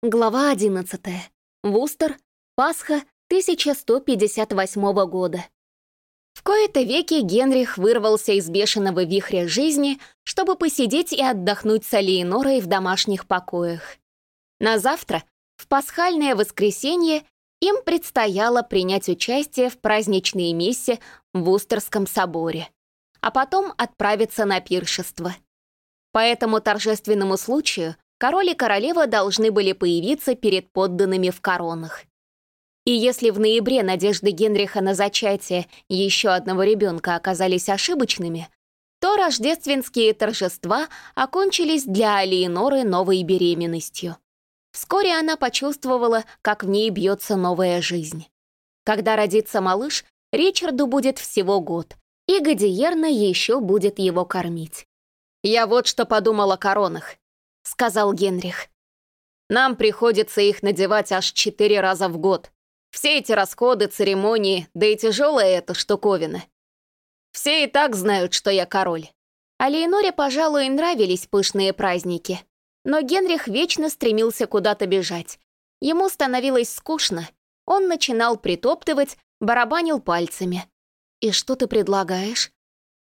Глава 11. Вустер. Пасха 1158 года. В кои-то веки Генрих вырвался из бешеного вихря жизни, чтобы посидеть и отдохнуть с Алиенорой в домашних покоях. На завтра, в пасхальное воскресенье, им предстояло принять участие в праздничной мессе в Вустерском соборе, а потом отправиться на пиршество. По этому торжественному случаю король и королева должны были появиться перед подданными в коронах. И если в ноябре надежды Генриха на зачатие еще одного ребенка оказались ошибочными, то рождественские торжества окончились для Алиеноры новой беременностью. Вскоре она почувствовала, как в ней бьется новая жизнь. Когда родится малыш, Ричарду будет всего год, и Гадиерна еще будет его кормить. «Я вот что подумал о коронах», — сказал Генрих. «Нам приходится их надевать аж четыре раза в год. Все эти расходы, церемонии, да и тяжелая эта штуковина. Все и так знают, что я король». А Лейноре, пожалуй, нравились пышные праздники. Но Генрих вечно стремился куда-то бежать. Ему становилось скучно. Он начинал притоптывать, барабанил пальцами. «И что ты предлагаешь?»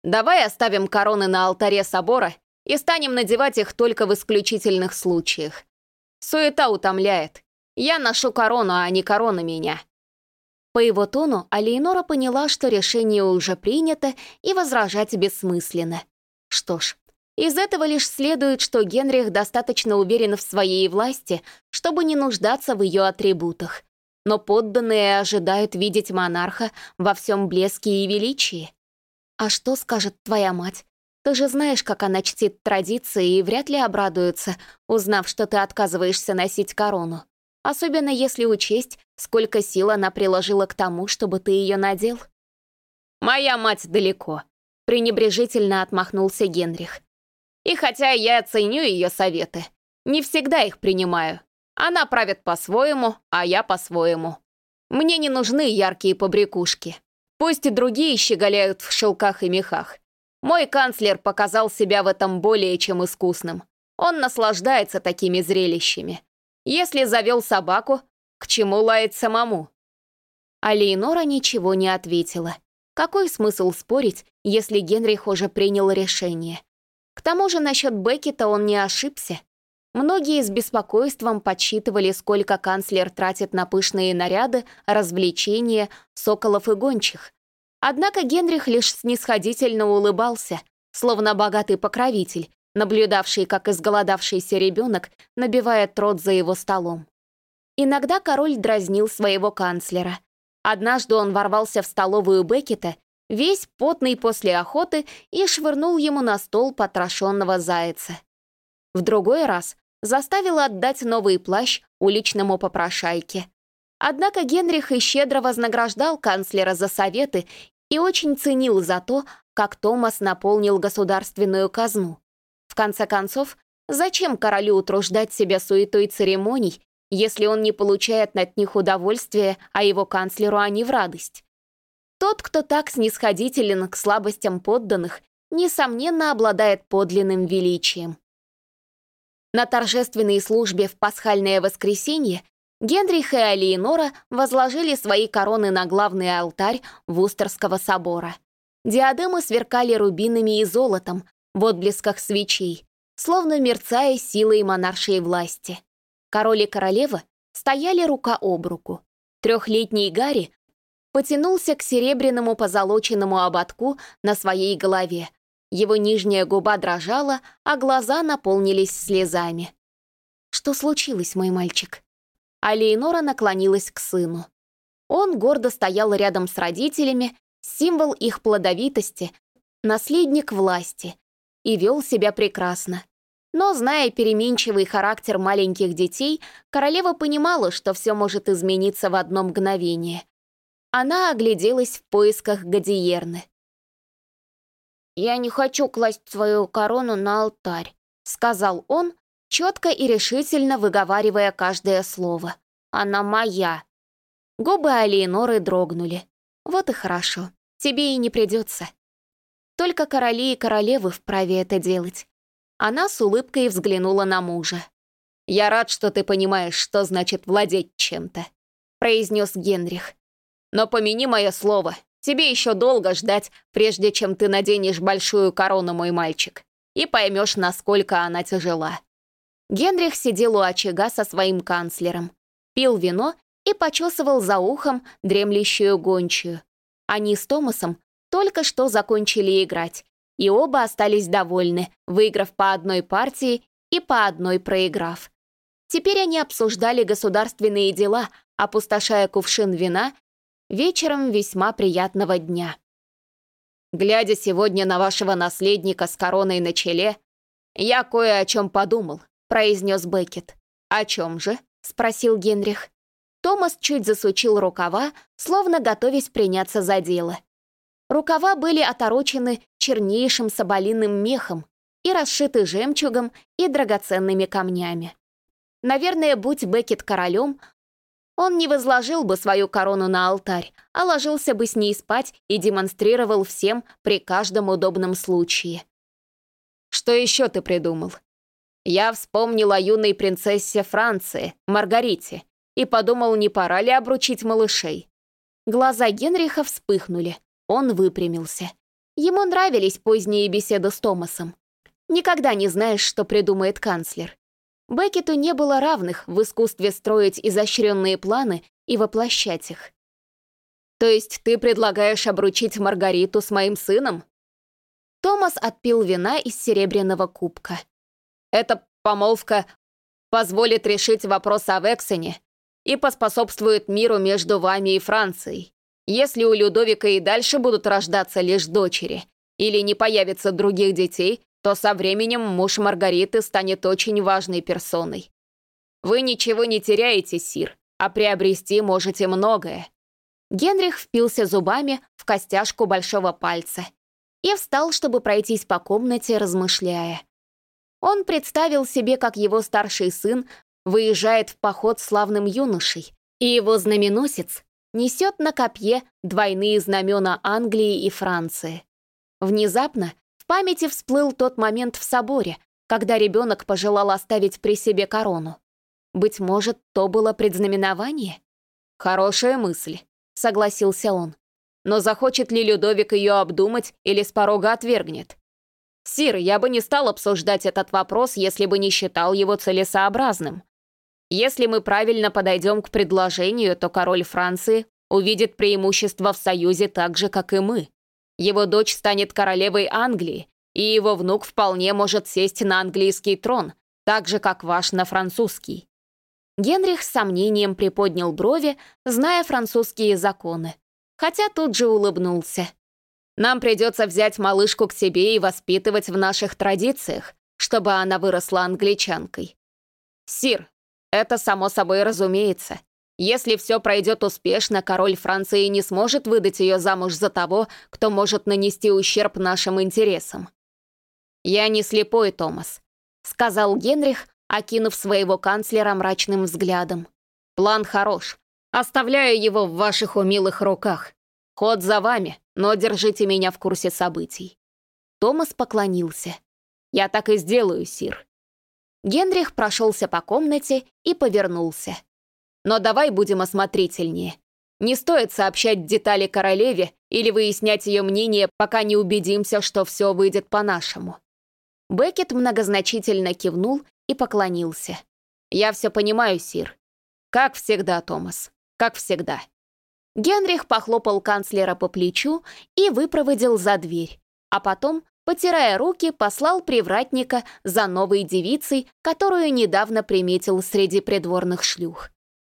«Давай оставим короны на алтаре собора и станем надевать их только в исключительных случаях. Суета утомляет. Я ношу корону, а не корона меня». По его тону Алейнора поняла, что решение уже принято и возражать бессмысленно. Что ж, из этого лишь следует, что Генрих достаточно уверен в своей власти, чтобы не нуждаться в ее атрибутах. Но подданные ожидают видеть монарха во всем блеске и величии. «А что скажет твоя мать? Ты же знаешь, как она чтит традиции и вряд ли обрадуется, узнав, что ты отказываешься носить корону. Особенно если учесть, сколько сил она приложила к тому, чтобы ты ее надел. «Моя мать далеко», — пренебрежительно отмахнулся Генрих. «И хотя я ценю ее советы, не всегда их принимаю. Она правит по-своему, а я по-своему. Мне не нужны яркие побрякушки. Пусть и другие щеголяют в шелках и мехах. Мой канцлер показал себя в этом более чем искусным. Он наслаждается такими зрелищами. Если завел собаку, к чему лаять самому? А Лейнора ничего не ответила. Какой смысл спорить, если Генрих уже принял решение? К тому же насчет Беккета он не ошибся. Многие с беспокойством подсчитывали, сколько канцлер тратит на пышные наряды, развлечения, соколов и гончих. Однако Генрих лишь снисходительно улыбался, словно богатый покровитель, наблюдавший, как изголодавшийся ребенок набивает рот за его столом. Иногда король дразнил своего канцлера. Однажды он ворвался в столовую Беккета, весь потный после охоты, и швырнул ему на стол потрошенного зайца. В другой раз заставил отдать новый плащ уличному попрошайке. Однако Генрих и щедро вознаграждал канцлера за советы и очень ценил за то, как Томас наполнил государственную казну. В конце концов, зачем королю утруждать себя суетой церемоний, если он не получает от них удовольствия, а его канцлеру они в радость? Тот, кто так снисходителен к слабостям подданных, несомненно обладает подлинным величием. На торжественной службе в пасхальное воскресенье Генрих и Алиенора возложили свои короны на главный алтарь Вустерского собора. Диадемы сверкали рубинами и золотом в отблесках свечей, словно мерцая силой монаршей власти. Король и королева стояли рука об руку. Трехлетний Гарри потянулся к серебряному позолоченному ободку на своей голове. Его нижняя губа дрожала, а глаза наполнились слезами. «Что случилось, мой мальчик?» А Лейнора наклонилась к сыну. Он гордо стоял рядом с родителями, символ их плодовитости, наследник власти, и вел себя прекрасно. Но, зная переменчивый характер маленьких детей, королева понимала, что все может измениться в одно мгновение. Она огляделась в поисках Гадиерны. «Я не хочу класть свою корону на алтарь», — сказал он, четко и решительно выговаривая каждое слово. «Она моя». Губы Алиеноры дрогнули. «Вот и хорошо. Тебе и не придется. Только короли и королевы вправе это делать». Она с улыбкой взглянула на мужа. «Я рад, что ты понимаешь, что значит владеть чем-то», — произнес Генрих. «Но помяни мое слово, тебе еще долго ждать, прежде чем ты наденешь большую корону, мой мальчик, и поймешь, насколько она тяжела». Генрих сидел у очага со своим канцлером, пил вино и почесывал за ухом дремлющую гончую. Они с Томасом только что закончили играть, и оба остались довольны, выиграв по одной партии и по одной проиграв. Теперь они обсуждали государственные дела, опустошая кувшин вина вечером весьма приятного дня. «Глядя сегодня на вашего наследника с короной на челе, я кое о чем подумал», — произнес Беккет. «О чем же?» — спросил Генрих. Томас чуть засучил рукава, словно готовясь приняться за дело. Рукава были оторочены чернейшим соболиным мехом и расшиты жемчугом и драгоценными камнями. Наверное, будь Беккет королем, он не возложил бы свою корону на алтарь, а ложился бы с ней спать и демонстрировал всем при каждом удобном случае. «Что еще ты придумал?» Я вспомнил о юной принцессе Франции, Маргарите, и подумал, не пора ли обручить малышей. Глаза Генриха вспыхнули. Он выпрямился. Ему нравились поздние беседы с Томасом. Никогда не знаешь, что придумает канцлер. Беккету не было равных в искусстве строить изощренные планы и воплощать их. «То есть ты предлагаешь обручить Маргариту с моим сыном?» Томас отпил вина из серебряного кубка. «Эта помолвка позволит решить вопрос о Вексене и поспособствует миру между вами и Францией. Если у Людовика и дальше будут рождаться лишь дочери или не появится других детей, то со временем муж Маргариты станет очень важной персоной. Вы ничего не теряете, Сир, а приобрести можете многое. Генрих впился зубами в костяшку большого пальца и встал, чтобы пройтись по комнате, размышляя. Он представил себе, как его старший сын выезжает в поход славным юношей, и его знаменосец несет на копье двойные знамена Англии и Франции. Внезапно в памяти всплыл тот момент в соборе, когда ребенок пожелал оставить при себе корону. Быть может, то было предзнаменование? Хорошая мысль, согласился он. Но захочет ли Людовик ее обдумать или с порога отвергнет? Сир, я бы не стал обсуждать этот вопрос, если бы не считал его целесообразным. Если мы правильно подойдем к предложению, то король Франции увидит преимущество в союзе так же, как и мы. Его дочь станет королевой Англии, и его внук вполне может сесть на английский трон, так же, как ваш на французский». Генрих с сомнением приподнял брови, зная французские законы, хотя тут же улыбнулся. «Нам придется взять малышку к себе и воспитывать в наших традициях, чтобы она выросла англичанкой. Сир, это само собой разумеется. Если все пройдет успешно, король Франции не сможет выдать ее замуж за того, кто может нанести ущерб нашим интересам. «Я не слепой, Томас», — сказал Генрих, окинув своего канцлера мрачным взглядом. «План хорош. Оставляю его в ваших умелых руках. Ход за вами, но держите меня в курсе событий». Томас поклонился. «Я так и сделаю, сир». Генрих прошелся по комнате и повернулся. Но давай будем осмотрительнее. Не стоит сообщать детали королеве или выяснять ее мнение, пока не убедимся, что все выйдет по-нашему». Беккет многозначительно кивнул и поклонился. «Я все понимаю, Сир. Как всегда, Томас. Как всегда». Генрих похлопал канцлера по плечу и выпроводил за дверь, а потом, потирая руки, послал привратника за новой девицей, которую недавно приметил среди придворных шлюх.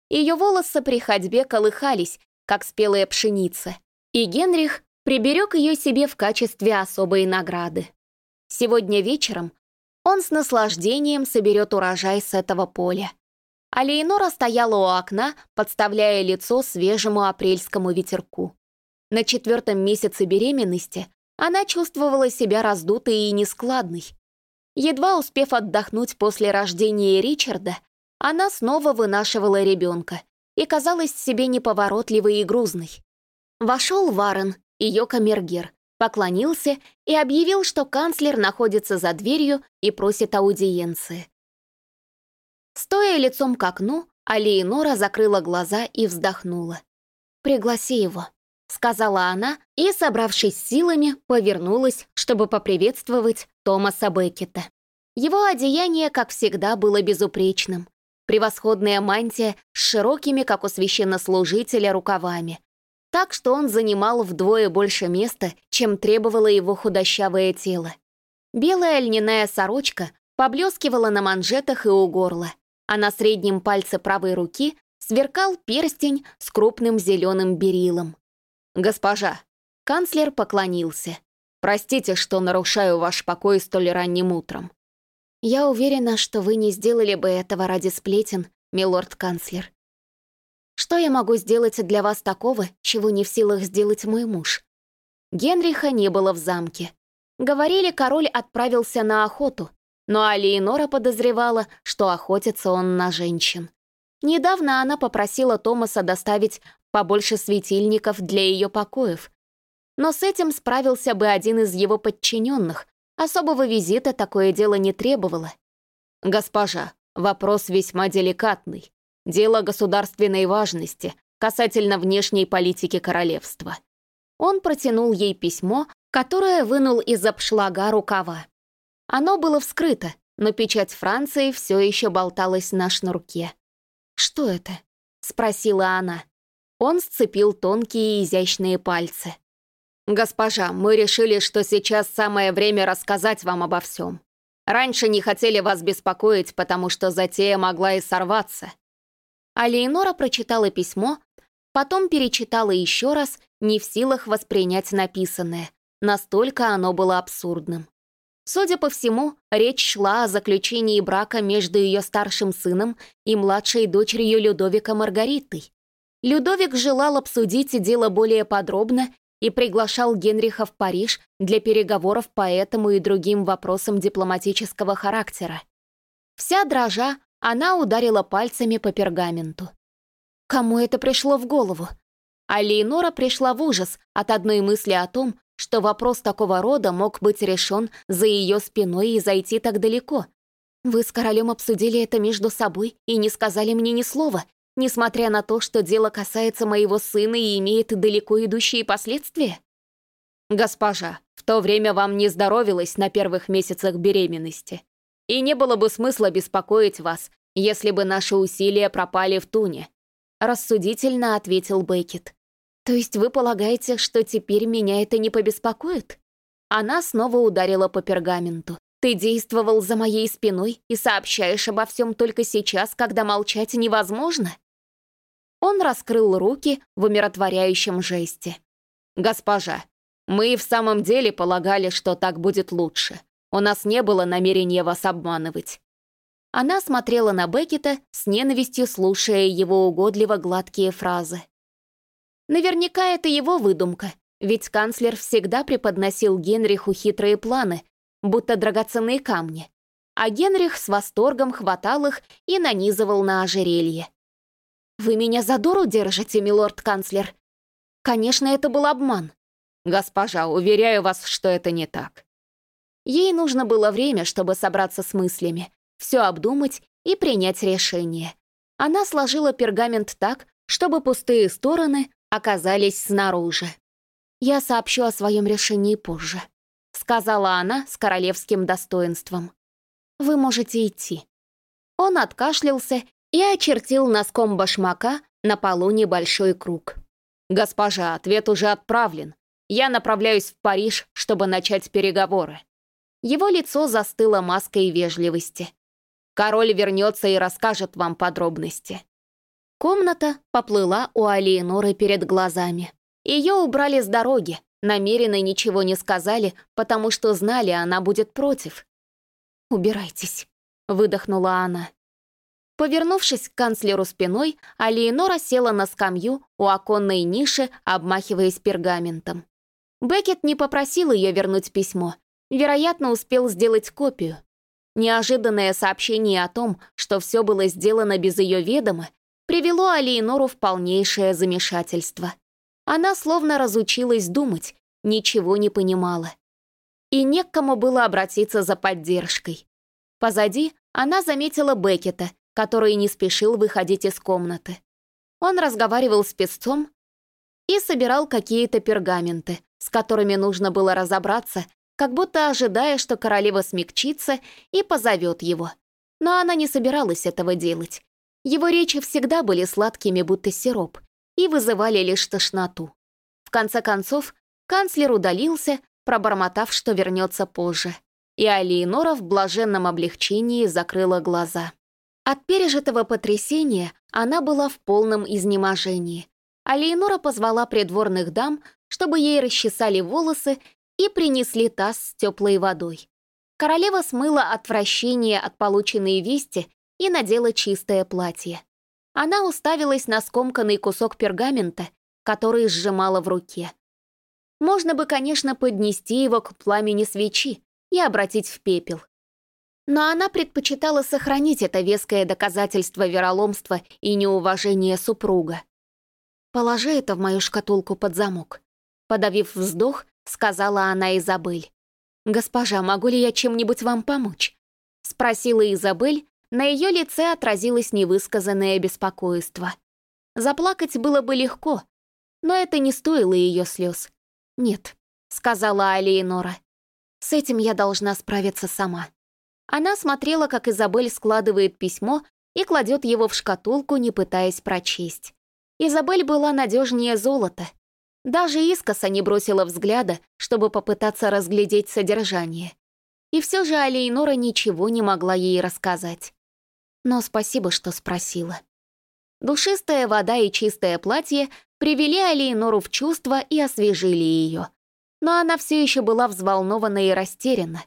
Ее волосы при ходьбе колыхались, как спелая пшеница, и Генрих приберег ее себе в качестве особой награды. Сегодня вечером он с наслаждением соберет урожай с этого поля. А Лейнора стояла у окна, подставляя лицо свежему апрельскому ветерку. На четвертом месяце беременности она чувствовала себя раздутой и нескладной. Едва успев отдохнуть после рождения Ричарда, она снова вынашивала ребенка и казалась себе неповоротливой и грузной. Вошел Варен, ее камергер, поклонился и объявил, что канцлер находится за дверью и просит аудиенции. Стоя лицом к окну, Алиенора закрыла глаза и вздохнула. «Пригласи его», — сказала она и, собравшись силами, повернулась, чтобы поприветствовать Томаса Беккета. Его одеяние, как всегда, было безупречным. Превосходная мантия с широкими, как у священнослужителя, рукавами. Так что он занимал вдвое больше места, чем требовало его худощавое тело. Белая льняная сорочка поблескивала на манжетах и у горла, а на среднем пальце правой руки сверкал перстень с крупным зеленым берилом. «Госпожа!» Канцлер поклонился. «Простите, что нарушаю ваш покой столь ранним утром». «Я уверена, что вы не сделали бы этого ради сплетен, милорд-канцлер. Что я могу сделать для вас такого, чего не в силах сделать мой муж?» Генриха не было в замке. Говорили, король отправился на охоту, но Алиенора подозревала, что охотится он на женщин. Недавно она попросила Томаса доставить побольше светильников для ее покоев. Но с этим справился бы один из его подчиненных. Особого визита такое дело не требовало. «Госпожа, вопрос весьма деликатный. Дело государственной важности касательно внешней политики королевства». Он протянул ей письмо, которое вынул из обшлага рукава. Оно было вскрыто, но печать Франции все еще болталась на шнурке. «Что это?» — спросила она. Он сцепил тонкие изящные пальцы. «Госпожа, мы решили, что сейчас самое время рассказать вам обо всем. Раньше не хотели вас беспокоить, потому что затея могла и сорваться». А Леонора прочитала письмо, потом перечитала еще раз, не в силах воспринять написанное. Настолько оно было абсурдным. Судя по всему, речь шла о заключении брака между ее старшим сыном и младшей дочерью Людовика Маргаритой. Людовик желал обсудить дело более подробно и приглашал Генриха в Париж для переговоров по этому и другим вопросам дипломатического характера. Вся дрожа, она ударила пальцами по пергаменту. Кому это пришло в голову? А Лейнора пришла в ужас от одной мысли о том, что вопрос такого рода мог быть решен за ее спиной и зайти так далеко. Вы с королем обсудили это между собой и не сказали мне ни слова, несмотря на то, что дело касается моего сына и имеет далеко идущие последствия? Госпожа, в то время вам не здоровилось на первых месяцах беременности. И не было бы смысла беспокоить вас, если бы наши усилия пропали в туне. Рассудительно ответил Беккет. То есть вы полагаете, что теперь меня это не побеспокоит? Она снова ударила по пергаменту. Ты действовал за моей спиной и сообщаешь обо всем только сейчас, когда молчать невозможно? Он раскрыл руки в умиротворяющем жесте. «Госпожа, мы в самом деле полагали, что так будет лучше. У нас не было намерения вас обманывать». Она смотрела на Беккета с ненавистью, слушая его угодливо гладкие фразы. Наверняка это его выдумка, ведь канцлер всегда преподносил Генриху хитрые планы, будто драгоценные камни. А Генрих с восторгом хватал их и нанизывал на ожерелье. «Вы меня за дуру держите, милорд-канцлер?» «Конечно, это был обман». «Госпожа, уверяю вас, что это не так». Ей нужно было время, чтобы собраться с мыслями, все обдумать и принять решение. Она сложила пергамент так, чтобы пустые стороны оказались снаружи. «Я сообщу о своем решении позже», — сказала она с королевским достоинством. «Вы можете идти». Он откашлялся и очертил носком башмака на полу небольшой круг. «Госпожа, ответ уже отправлен. Я направляюсь в Париж, чтобы начать переговоры». Его лицо застыло маской вежливости. «Король вернется и расскажет вам подробности». Комната поплыла у Алиеноры перед глазами. Ее убрали с дороги, намеренно ничего не сказали, потому что знали, она будет против. «Убирайтесь», — выдохнула она. Повернувшись к канцлеру спиной, Алиенора села на скамью у оконной ниши, обмахиваясь пергаментом. Беккет не попросил ее вернуть письмо. Вероятно, успел сделать копию. Неожиданное сообщение о том, что все было сделано без ее ведома, привело Алиенору в полнейшее замешательство. Она словно разучилась думать, ничего не понимала. И не к кому было обратиться за поддержкой. Позади она заметила Беккета, который не спешил выходить из комнаты. Он разговаривал с песцом и собирал какие-то пергаменты, с которыми нужно было разобраться, как будто ожидая, что королева смягчится и позовет его. Но она не собиралась этого делать. Его речи всегда были сладкими, будто сироп, и вызывали лишь тошноту. В конце концов, канцлер удалился, пробормотав, что вернется позже. И Алиенора в блаженном облегчении закрыла глаза. От пережитого потрясения она была в полном изнеможении. Алиенора позвала придворных дам, чтобы ей расчесали волосы и принесли таз с теплой водой. Королева смыла отвращение от полученной вести и надела чистое платье. Она уставилась на скомканный кусок пергамента, который сжимала в руке. Можно бы, конечно, поднести его к пламени свечи и обратить в пепел. Но она предпочитала сохранить это веское доказательство вероломства и неуважения супруга. «Положи это в мою шкатулку под замок», — подавив вздох, сказала она Изабель. «Госпожа, могу ли я чем-нибудь вам помочь?» — спросила Изабель, на ее лице отразилось невысказанное беспокойство. Заплакать было бы легко, но это не стоило ее слез. «Нет», — сказала Алиенора. «С этим я должна справиться сама». Она смотрела, как Изабель складывает письмо и кладет его в шкатулку, не пытаясь прочесть. Изабель была надежнее золота. Даже искоса не бросила взгляда, чтобы попытаться разглядеть содержание. И все же Алейнора ничего не могла ей рассказать но спасибо, что спросила. Душистая вода и чистое платье привели Алиенору в чувство и освежили ее. Но она все еще была взволнована и растеряна.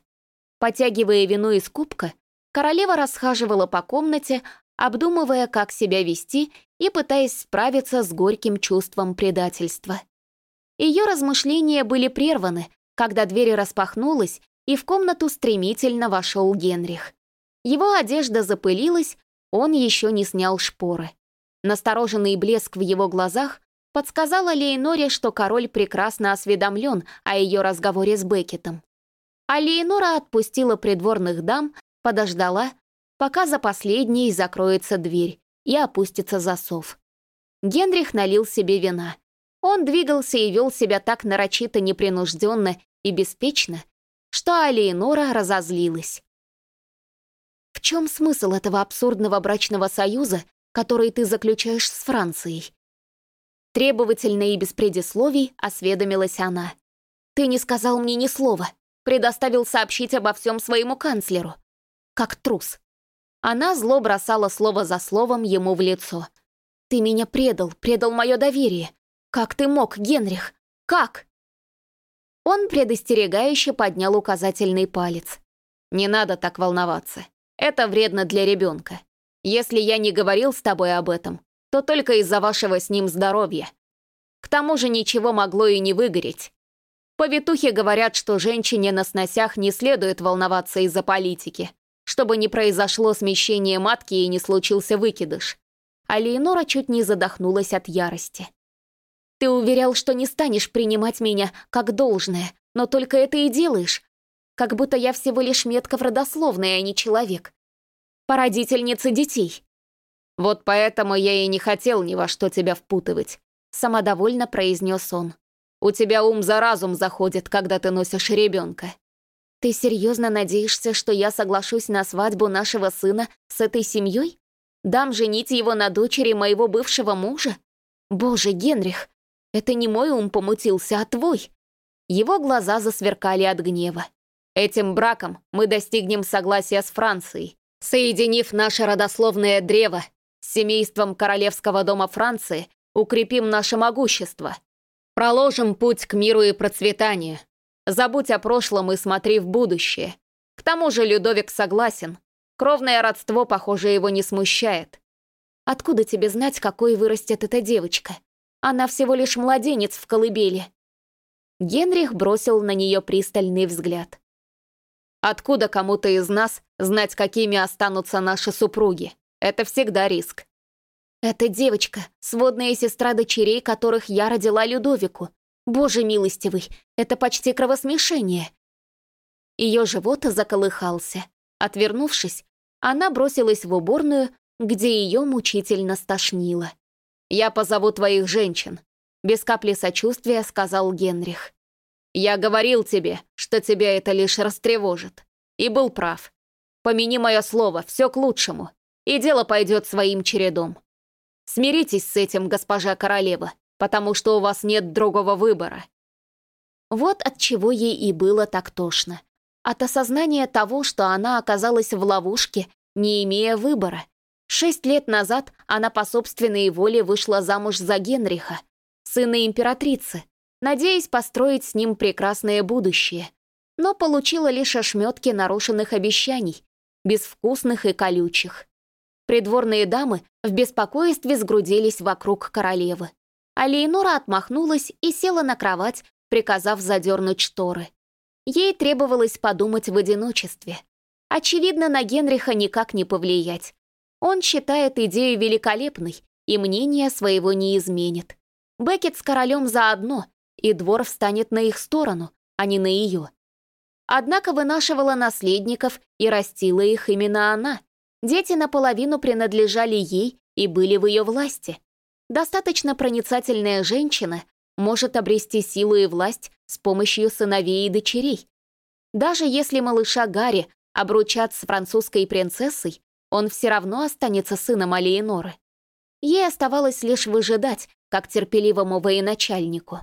Потягивая вино из кубка, королева расхаживала по комнате, обдумывая, как себя вести и пытаясь справиться с горьким чувством предательства. Ее размышления были прерваны, когда дверь распахнулась, и в комнату стремительно вошел Генрих. Его одежда запылилась, он еще не снял шпоры. Настороженный блеск в его глазах подсказала Лейноре, что король прекрасно осведомлен о ее разговоре с Беккетом. А Лейнора отпустила придворных дам, подождала, пока за последней закроется дверь и опустится засов. Генрих налил себе вина. Он двигался и вел себя так нарочито непринужденно и беспечно, что Алиенора разозлилась. В чем смысл этого абсурдного брачного союза, который ты заключаешь с Францией? Требовательно и без предисловий осведомилась она. Ты не сказал мне ни слова, предоставил сообщить обо всем своему канцлеру. Как трус. Она зло бросала слово за словом ему в лицо. «Ты меня предал, предал мое доверие. Как ты мог, Генрих? Как?» Он предостерегающе поднял указательный палец. «Не надо так волноваться. Это вредно для ребенка. Если я не говорил с тобой об этом, то только из-за вашего с ним здоровья. К тому же ничего могло и не выгореть. Повитухи говорят, что женщине на сносях не следует волноваться из-за политики, чтобы не произошло смещение матки и не случился выкидыш. А Лейнора чуть не задохнулась от ярости. «Ты уверял, что не станешь принимать меня как должное, но только это и делаешь, как будто я всего лишь метка в родословной, а не человек. Породительница детей. Вот поэтому я и не хотел ни во что тебя впутывать, самодовольно произнес он. У тебя ум за разум заходит, когда ты носишь ребенка. Ты серьезно надеешься, что я соглашусь на свадьбу нашего сына с этой семьей? Дам женить его на дочери моего бывшего мужа? Боже, Генрих, это не мой ум помутился, а твой. Его глаза засверкали от гнева. Этим браком мы достигнем согласия с Францией, соединив наше родословное древо с семейством Королевского дома Франции, укрепим наше могущество, проложим путь к миру и процветанию. Забудь о прошлом и смотри в будущее. К тому же Людовик согласен. Кровное родство, похоже, его не смущает. Откуда тебе знать, какой вырастет эта девочка? Она всего лишь младенец в колыбели. Генрих бросил на нее пристальный взгляд. Откуда кому-то из нас знать, какими останутся наши супруги? Это всегда риск. Это девочка, сводная сестра дочерей, которых я родила Людовику. Боже милостивый, это почти кровосмешение. Ее живот заколыхался. Отвернувшись, она бросилась в уборную, где ее мучительно стошнило. «Я позову твоих женщин», — без капли сочувствия сказал Генрих. «Я говорил тебе, что тебя это лишь растревожит. И был прав. Помяни мое слово, все к лучшему, и дело пойдет своим чередом. Смиритесь с этим, госпожа королева, потому что у вас нет другого выбора». Вот от чего ей и было так тошно. От осознания того, что она оказалась в ловушке, не имея выбора. Шесть лет назад она по собственной воле вышла замуж за Генриха, сына императрицы, надеясь построить с ним прекрасное будущее, но получила лишь ошметки нарушенных обещаний, безвкусных и колючих. Придворные дамы в беспокойстве сгрудились вокруг королевы. А Лейнора отмахнулась и села на кровать, приказав задернуть шторы. Ей требовалось подумать в одиночестве. Очевидно, на Генриха никак не повлиять. Он считает идею великолепной и мнение своего не изменит. Беккет с королем заодно, и двор встанет на их сторону, а не на ее. Однако вынашивала наследников и растила их именно она. Дети наполовину принадлежали ей и были в ее власти. Достаточно проницательная женщина может обрести силу и власть с помощью сыновей и дочерей. Даже если малыша Гарри обручат с французской принцессой, он все равно останется сыном Алиеноры. Ей оставалось лишь выжидать, как терпеливому военачальнику.